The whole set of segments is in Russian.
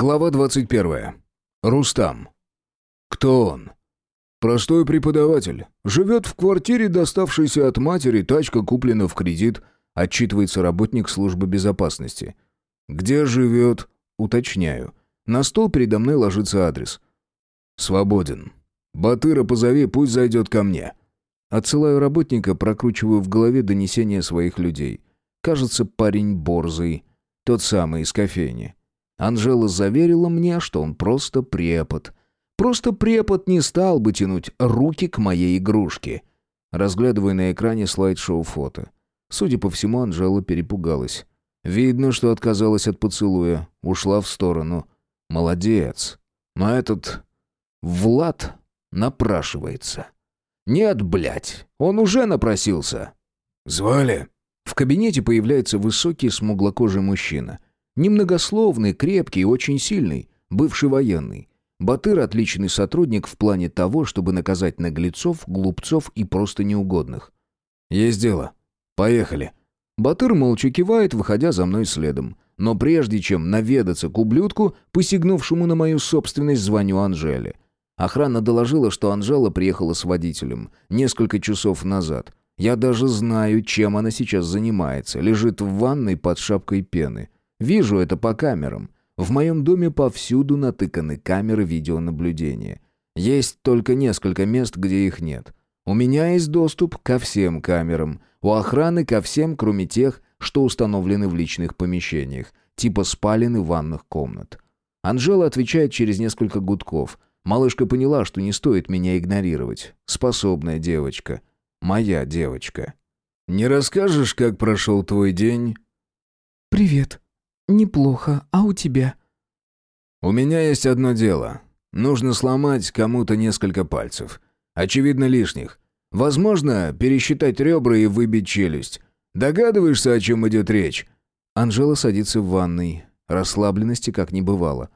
Глава 21. Рустам. Кто он? Простой преподаватель. Живет в квартире, доставшейся от матери, тачка куплена в кредит, отчитывается работник службы безопасности. Где живет? Уточняю. На стол передо мной ложится адрес. Свободен. Батыра позови, пусть зайдет ко мне. Отсылаю работника, прокручиваю в голове донесения своих людей. Кажется, парень борзый. Тот самый из кофейни. Анжела заверила мне, что он просто препод. Просто препод не стал бы тянуть руки к моей игрушке. Разглядывая на экране слайд-шоу фото. Судя по всему, Анжела перепугалась. Видно, что отказалась от поцелуя, ушла в сторону. Молодец. Но этот Влад напрашивается. Нет, блядь, он уже напросился. Звали? В кабинете появляется высокий смуглокожий мужчина. Немногословный, крепкий и очень сильный, бывший военный. Батыр – отличный сотрудник в плане того, чтобы наказать наглецов, глупцов и просто неугодных. «Есть дело. Поехали». Батыр молча кивает, выходя за мной следом. Но прежде чем наведаться к ублюдку, посягнувшему на мою собственность, звоню Анжеле. Охрана доложила, что Анжела приехала с водителем несколько часов назад. Я даже знаю, чем она сейчас занимается. Лежит в ванной под шапкой пены. Вижу это по камерам. В моем доме повсюду натыканы камеры видеонаблюдения. Есть только несколько мест, где их нет. У меня есть доступ ко всем камерам. У охраны ко всем, кроме тех, что установлены в личных помещениях, типа спален и ванных комнат. Анжела отвечает через несколько гудков. Малышка поняла, что не стоит меня игнорировать. Способная девочка. Моя девочка. «Не расскажешь, как прошел твой день?» «Привет», «Неплохо. А у тебя?» «У меня есть одно дело. Нужно сломать кому-то несколько пальцев. Очевидно, лишних. Возможно, пересчитать ребра и выбить челюсть. Догадываешься, о чем идет речь?» Анжела садится в ванной. Расслабленности как не бывало.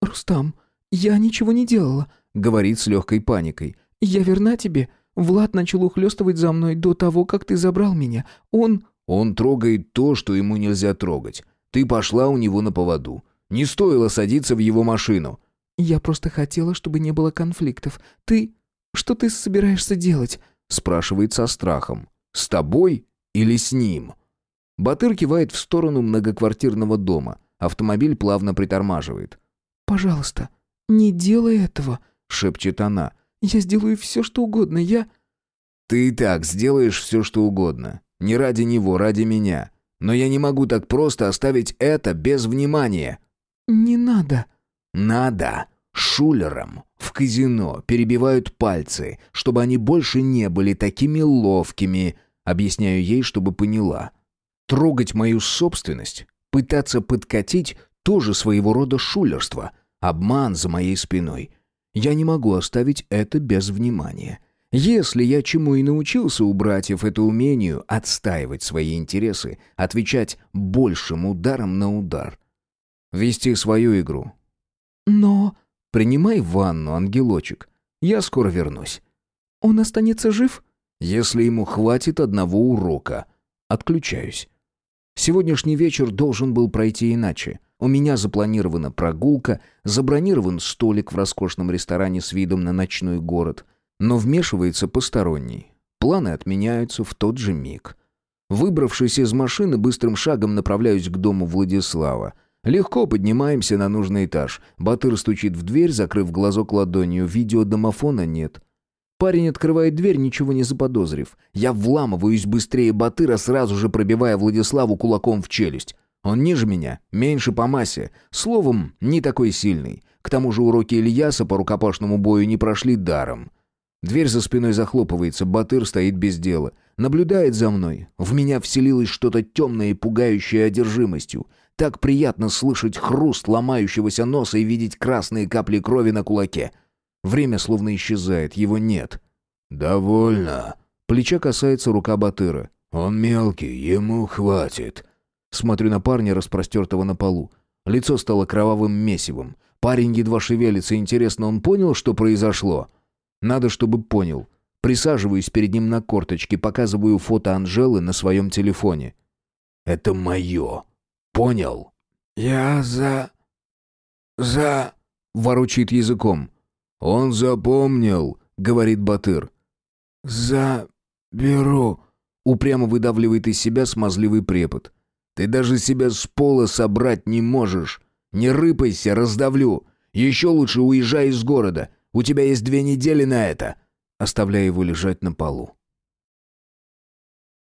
«Рустам, я ничего не делала», — говорит с легкой паникой. «Я верна тебе. Влад начал ухлёстывать за мной до того, как ты забрал меня. Он...» «Он трогает то, что ему нельзя трогать. Ты пошла у него на поводу. Не стоило садиться в его машину». «Я просто хотела, чтобы не было конфликтов. Ты... Что ты собираешься делать?» спрашивает со страхом. «С тобой или с ним?» Батыр кивает в сторону многоквартирного дома. Автомобиль плавно притормаживает. «Пожалуйста, не делай этого», — шепчет она. «Я сделаю все, что угодно. Я...» «Ты и так сделаешь все, что угодно. Не ради него, ради меня. Но я не могу так просто оставить это без внимания». «Не надо». «Надо. Шулерам в казино перебивают пальцы, чтобы они больше не были такими ловкими», объясняю ей, чтобы поняла. «Трогать мою собственность, пытаться подкатить — тоже своего рода шулерство, обман за моей спиной. Я не могу оставить это без внимания». Если я чему и научился у братьев, это умению отстаивать свои интересы, отвечать большим ударом на удар. Вести свою игру. Но... Принимай ванну, ангелочек. Я скоро вернусь. Он останется жив? Если ему хватит одного урока. Отключаюсь. Сегодняшний вечер должен был пройти иначе. У меня запланирована прогулка, забронирован столик в роскошном ресторане с видом на ночной город — но вмешивается посторонний. Планы отменяются в тот же миг. Выбравшись из машины, быстрым шагом направляюсь к дому Владислава. Легко поднимаемся на нужный этаж. Батыр стучит в дверь, закрыв глазок ладонью. Видеодомофона нет. Парень открывает дверь, ничего не заподозрив. Я вламываюсь быстрее Батыра, сразу же пробивая Владиславу кулаком в челюсть. Он ниже меня, меньше по массе. Словом, не такой сильный. К тому же уроки Ильяса по рукопашному бою не прошли даром. Дверь за спиной захлопывается, Батыр стоит без дела. Наблюдает за мной. В меня вселилось что-то темное и пугающее одержимостью. Так приятно слышать хруст ломающегося носа и видеть красные капли крови на кулаке. Время словно исчезает, его нет. «Довольно». Плеча касается рука Батыра. «Он мелкий, ему хватит». Смотрю на парня, распростертого на полу. Лицо стало кровавым месивом. Парень едва шевелится. Интересно, он понял, что произошло?» Надо, чтобы понял. Присаживаюсь перед ним на корточке, показываю фото Анжелы на своем телефоне. «Это мое. Понял?» «Я за... за...» — ворочит языком. «Он запомнил», — говорит Батыр. «Заберу», — упрямо выдавливает из себя смазливый препод. «Ты даже себя с пола собрать не можешь. Не рыпайся, раздавлю. Еще лучше уезжай из города. У тебя есть две недели на это», оставляя его лежать на полу.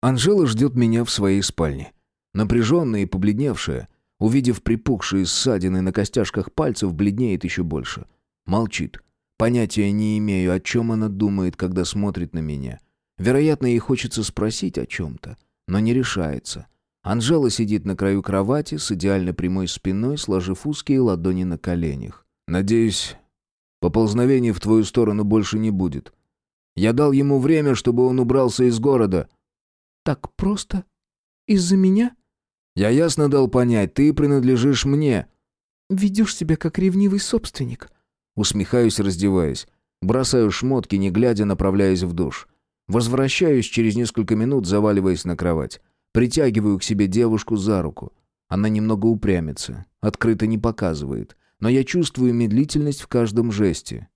Анжела ждет меня в своей спальне. Напряженная и побледневшая, увидев припухшие ссадины на костяшках пальцев, бледнеет еще больше. Молчит. Понятия не имею, о чем она думает, когда смотрит на меня. Вероятно, ей хочется спросить о чем-то, но не решается. Анжела сидит на краю кровати с идеально прямой спиной, сложив узкие ладони на коленях. «Надеюсь, поползновений в твою сторону больше не будет. Я дал ему время, чтобы он убрался из города». «Так просто? Из-за меня?» «Я ясно дал понять, ты принадлежишь мне». «Ведешь себя как ревнивый собственник». Усмехаюсь, раздеваясь. Бросаю шмотки, не глядя, направляясь в душ. Возвращаюсь через несколько минут, заваливаясь на кровать. Притягиваю к себе девушку за руку. Она немного упрямится, открыто не показывает, но я чувствую медлительность в каждом жесте.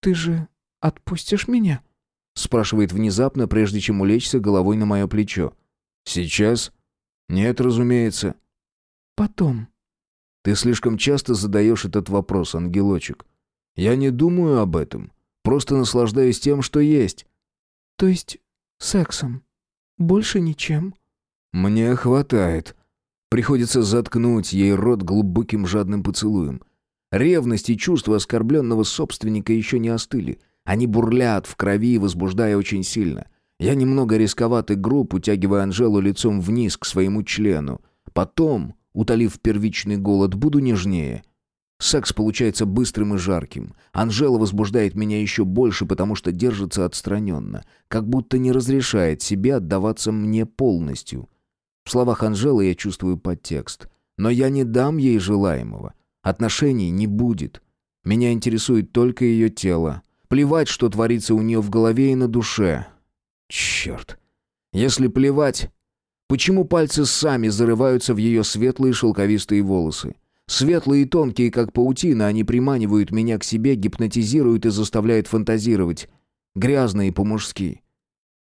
«Ты же отпустишь меня?» спрашивает внезапно, прежде чем улечься головой на мое плечо. «Сейчас?» «Нет, разумеется». «Потом». «Ты слишком часто задаешь этот вопрос, ангелочек. Я не думаю об этом, просто наслаждаюсь тем, что есть». «То есть сексом?» Больше ничем. Мне хватает. Приходится заткнуть ей рот глубоким жадным поцелуем. Ревность и чувство оскорбленного собственника еще не остыли. Они бурлят в крови, возбуждая очень сильно. Я немного рисковат и груб, утягивая Анжелу лицом вниз к своему члену. Потом, утолив первичный голод, буду нежнее. Секс получается быстрым и жарким. Анжела возбуждает меня еще больше, потому что держится отстраненно, как будто не разрешает себе отдаваться мне полностью. В словах Анжелы я чувствую подтекст. Но я не дам ей желаемого. Отношений не будет. Меня интересует только ее тело. Плевать, что творится у нее в голове и на душе. Черт. Если плевать, почему пальцы сами зарываются в ее светлые шелковистые волосы? Светлые и тонкие, как паутина, они приманивают меня к себе, гипнотизируют и заставляют фантазировать. Грязные по-мужски.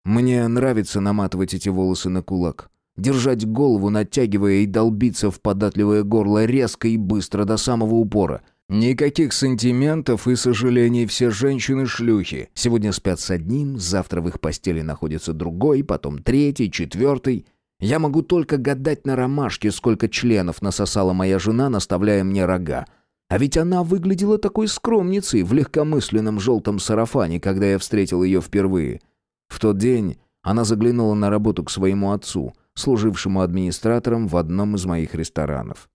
Мне нравится наматывать эти волосы на кулак. Держать голову, натягивая и долбиться в податливое горло резко и быстро до самого упора. Никаких сантиментов и сожалений, все женщины-шлюхи. Сегодня спят с одним, завтра в их постели находится другой, потом третий, четвертый. Я могу только гадать на ромашке, сколько членов насосала моя жена, наставляя мне рога. А ведь она выглядела такой скромницей в легкомысленном желтом сарафане, когда я встретил ее впервые. В тот день она заглянула на работу к своему отцу, служившему администратором в одном из моих ресторанов.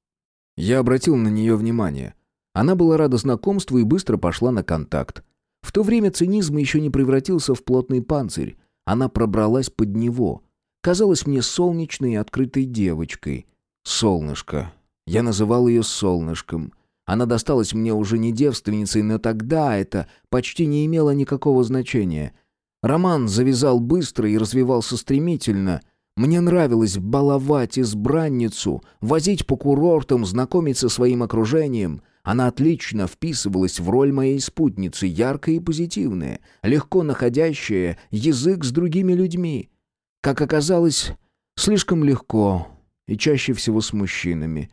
Я обратил на нее внимание. Она была рада знакомству и быстро пошла на контакт. В то время цинизм еще не превратился в плотный панцирь. Она пробралась под него — казалась мне солнечной и открытой девочкой. Солнышко. Я называл ее солнышком. Она досталась мне уже не девственницей, но тогда это почти не имело никакого значения. Роман завязал быстро и развивался стремительно. Мне нравилось баловать избранницу, возить по курортам, знакомиться со своим окружением. Она отлично вписывалась в роль моей спутницы, яркая и позитивная, легко находящая язык с другими людьми. Как оказалось, слишком легко и чаще всего с мужчинами.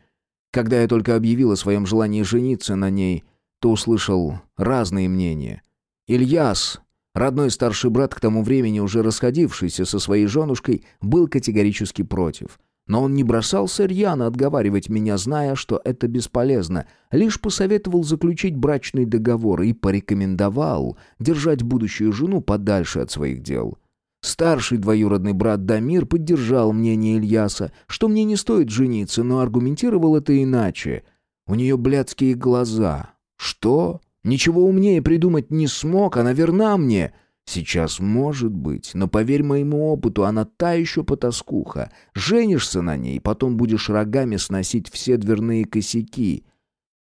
Когда я только объявил о своем желании жениться на ней, то услышал разные мнения. Ильяс, родной старший брат к тому времени уже расходившийся со своей женушкой, был категорически против. Но он не бросался рьяно отговаривать меня, зная, что это бесполезно, лишь посоветовал заключить брачный договор и порекомендовал держать будущую жену подальше от своих дел. Старший двоюродный брат Дамир поддержал мнение Ильяса, что мне не стоит жениться, но аргументировал это иначе. У нее блядские глаза. Что? Ничего умнее придумать не смог, она верна мне. Сейчас может быть, но поверь моему опыту, она та еще потаскуха. Женишься на ней, потом будешь рогами сносить все дверные косяки.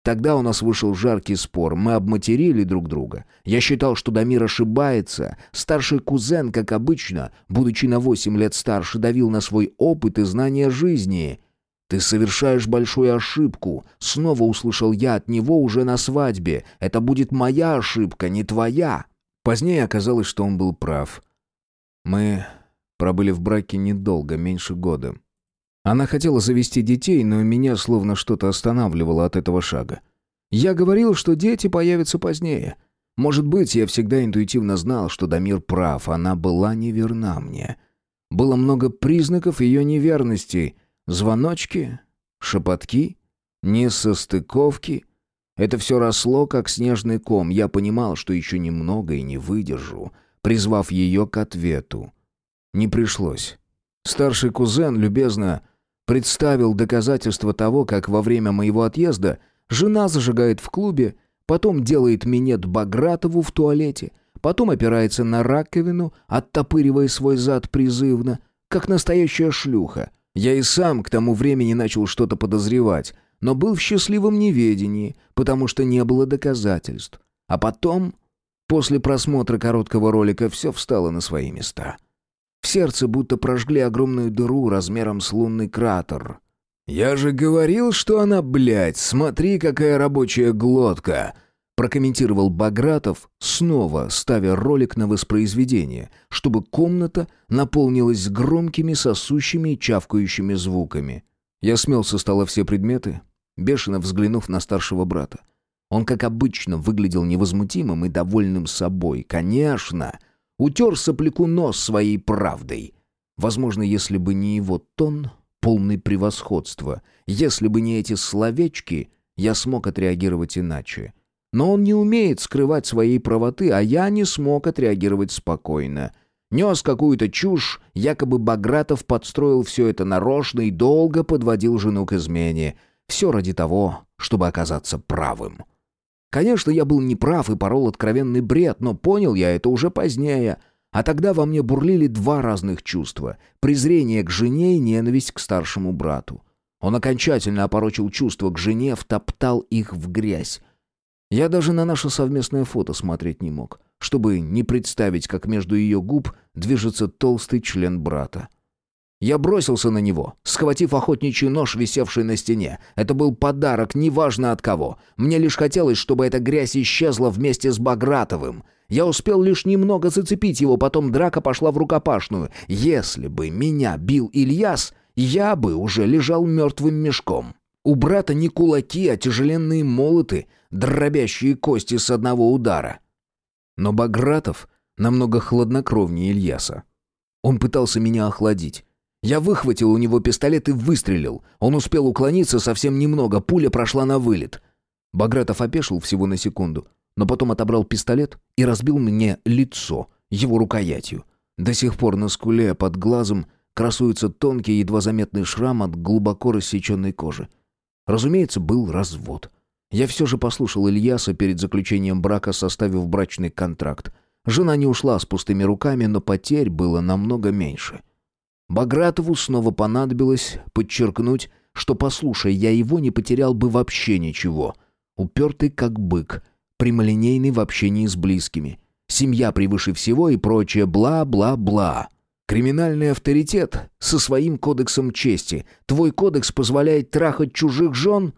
Тогда у нас вышел жаркий спор, мы обматерили друг друга. Я считал, что Дамир ошибается. Старший кузен, как обычно, будучи на восемь лет старше, давил на свой опыт и знания жизни. «Ты совершаешь большую ошибку», — снова услышал я от него уже на свадьбе. «Это будет моя ошибка, не твоя». Позднее оказалось, что он был прав. Мы пробыли в браке недолго, меньше года. Она хотела завести детей, но меня словно что-то останавливало от этого шага. Я говорил, что дети появятся позднее. Может быть, я всегда интуитивно знал, что Дамир прав, она была неверна мне. Было много признаков ее неверности. Звоночки, шепотки, несостыковки. Это все росло, как снежный ком. Я понимал, что еще немного и не выдержу, призвав ее к ответу. Не пришлось. Старший кузен любезно представил доказательства того, как во время моего отъезда жена зажигает в клубе, потом делает минет Багратову в туалете, потом опирается на раковину, оттопыривая свой зад призывно, как настоящая шлюха. Я и сам к тому времени начал что-то подозревать, но был в счастливом неведении, потому что не было доказательств. А потом, после просмотра короткого ролика, все встало на свои места. В сердце будто прожгли огромную дыру размером с лунный кратер. «Я же говорил, что она, блядь, смотри, какая рабочая глотка!» Прокомментировал Багратов, снова ставя ролик на воспроизведение, чтобы комната наполнилась громкими сосущими и чавкающими звуками. Я смел со стола все предметы, бешено взглянув на старшего брата. Он, как обычно, выглядел невозмутимым и довольным собой. Конечно, утер сопляку нос своей правдой. Возможно, если бы не его тон, полный превосходства, если бы не эти словечки, я смог отреагировать иначе. Но он не умеет скрывать своей правоты, а я не смог отреагировать спокойно. Нес какую-то чушь, якобы Багратов подстроил все это нарочно и долго подводил жену к измене. Все ради того, чтобы оказаться правым. Конечно, я был неправ и порол откровенный бред, но понял я это уже позднее. А тогда во мне бурлили два разных чувства. Презрение к жене и ненависть к старшему брату. Он окончательно опорочил чувства к жене, втоптал их в грязь. Я даже на наше совместное фото смотреть не мог, чтобы не представить, как между ее губ движется толстый член брата. Я бросился на него, схватив охотничий нож, висевший на стене. Это был подарок, неважно от кого. Мне лишь хотелось, чтобы эта грязь исчезла вместе с Багратовым. Я успел лишь немного зацепить его, потом драка пошла в рукопашную. Если бы меня бил Ильяс, я бы уже лежал мертвым мешком. У брата не кулаки, а тяжеленные молоты, дробящие кости с одного удара. Но Багратов намного хладнокровнее Ильяса. Он пытался меня охладить. Я выхватил у него пистолет и выстрелил. Он успел уклониться совсем немного, пуля прошла на вылет. Багратов опешил всего на секунду, но потом отобрал пистолет и разбил мне лицо его рукоятью. До сих пор на скуле под глазом красуется тонкий, едва заметный шрам от глубоко рассеченной кожи. Разумеется, был развод. Я все же послушал Ильяса перед заключением брака, составив брачный контракт. Жена не ушла с пустыми руками, но потерь было намного меньше. Багратову снова понадобилось подчеркнуть, что, послушай, я его не потерял бы вообще ничего. Упертый как бык, прямолинейный в общении с близкими. Семья превыше всего и прочее бла-бла-бла. Криминальный авторитет со своим кодексом чести. Твой кодекс позволяет трахать чужих жен?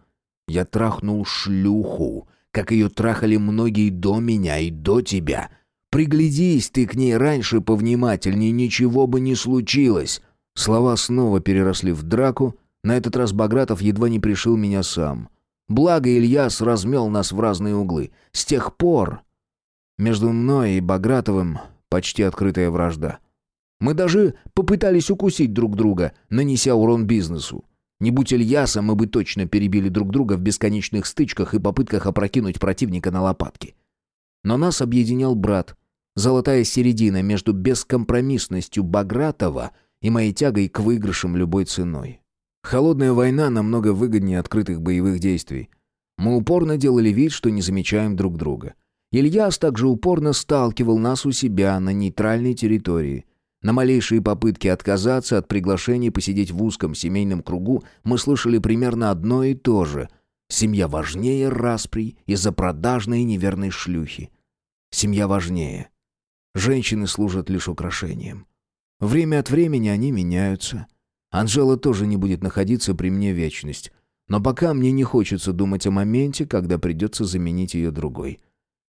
Я трахнул шлюху, как ее трахали многие до меня и до тебя — Приглядись ты к ней раньше повнимательнее, ничего бы не случилось. Слова снова переросли в драку. На этот раз Багратов едва не пришил меня сам. Благо Ильяс размел нас в разные углы. С тех пор между мной и Багратовым почти открытая вражда. Мы даже попытались укусить друг друга, нанеся урон бизнесу. Не будь Ильяса, мы бы точно перебили друг друга в бесконечных стычках и попытках опрокинуть противника на лопатки. Но нас объединял брат, Золотая середина между бескомпромиссностью Багратова и моей тягой к выигрышам любой ценой. Холодная война намного выгоднее открытых боевых действий. Мы упорно делали вид, что не замечаем друг друга. Ильяс также упорно сталкивал нас у себя на нейтральной территории. На малейшие попытки отказаться от приглашений посидеть в узком семейном кругу мы слышали примерно одно и то же. Семья важнее распри из-за продажной неверной шлюхи. Семья важнее. Женщины служат лишь украшением. Время от времени они меняются. Анжела тоже не будет находиться при мне вечность. Но пока мне не хочется думать о моменте, когда придется заменить ее другой.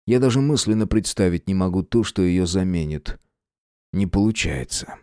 Я даже мысленно представить не могу то, что ее заменит. Не получается.